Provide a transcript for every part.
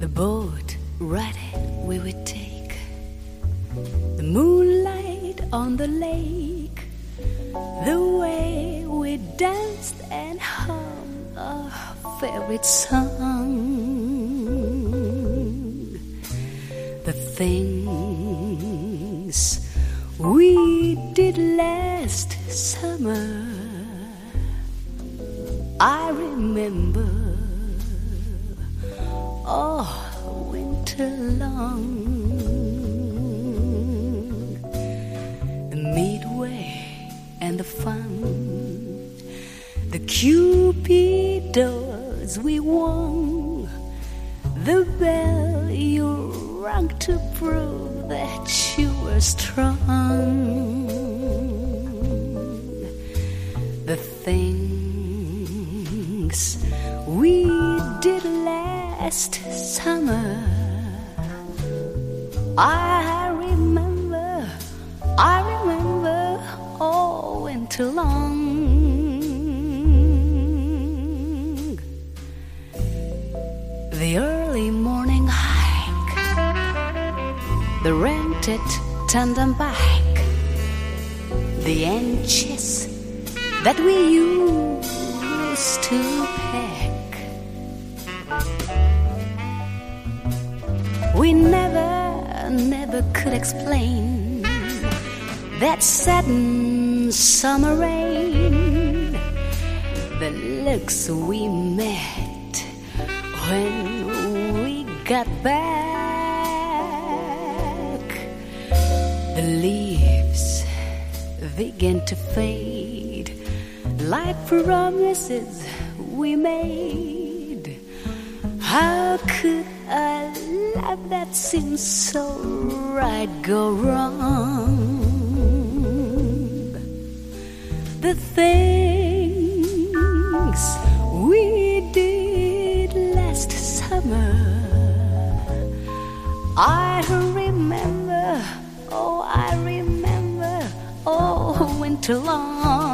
The boat ready we would take. The moonlight on the lake. The way we danced and hummed our favorite song. The things we did last summer. I remember all winter long. The midway and the fun, the cupidos we won, the bell you rang to prove that you were strong. The things we last summer. I remember, I remember all winter long. The early morning hike, the rented tandem bike, the inches that we used to pack. We never, never could explain that sudden summer rain, the looks we met when we got back. The leaves began to fade like promises we made. How could a that seems so right go wrong? The things we did last summer, I remember, oh, I remember, oh, winter long.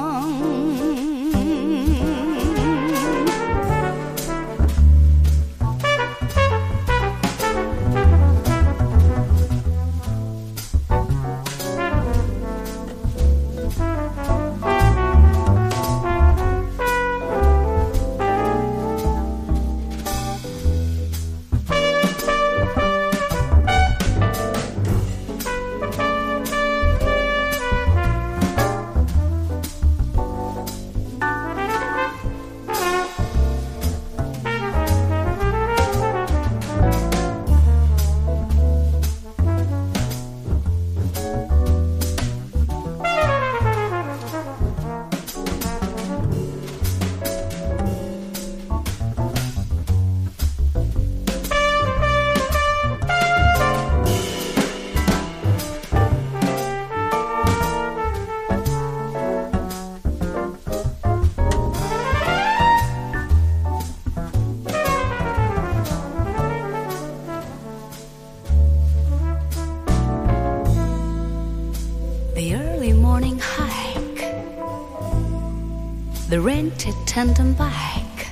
The rented tandem bike,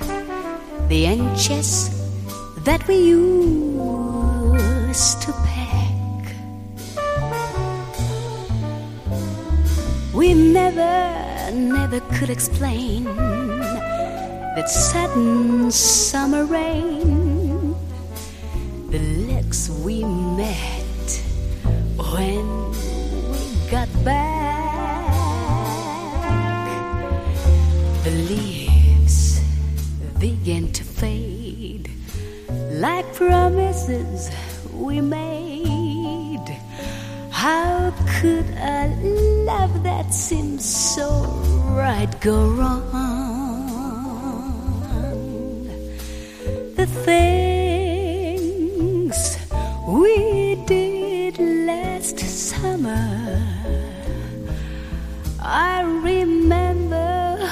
the inches that we used to pack. We never, never could explain that sudden summer rain, the looks we met when began to fade like promises we made. How could a love that seems so right go wrong? The things we did last summer. I remember,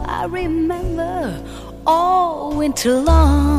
I remember all winter long.